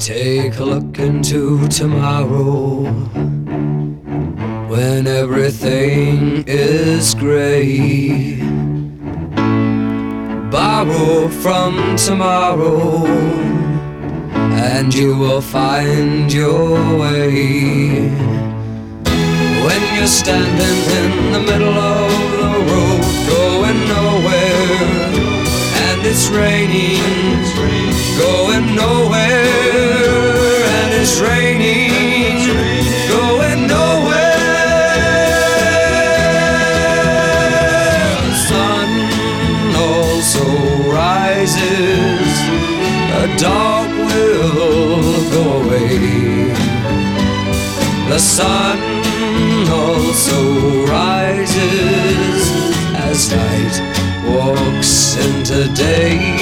Take a look into tomorrow when everything is grey. Borrow from tomorrow and you will find your way. When you're standing in the middle of the road, going nowhere, and it's raining, going nowhere, a dark will go away. The sun also rises as night walks into day.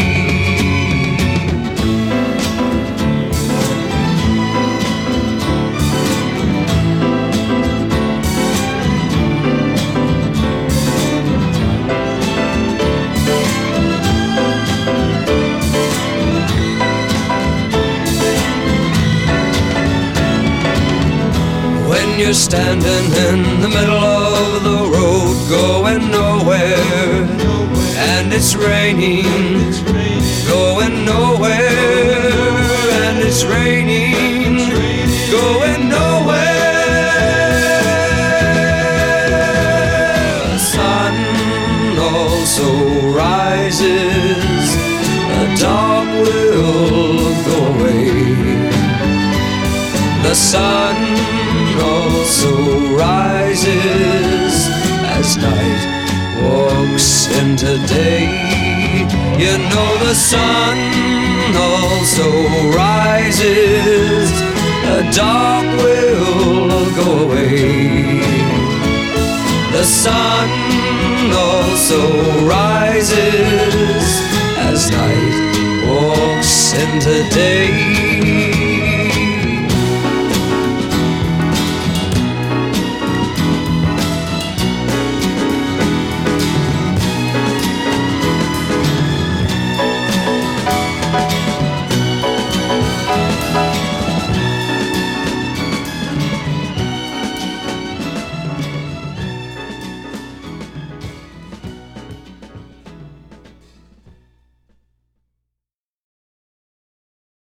You're standing in the middle of the road, going nowhere, and it's raining, going nowhere, and it's raining, going nowhere. The sun also rises, a dark will go away. The sun walks into day. You know the sun also rises, a dark will go away. The sun also rises as night walks into day.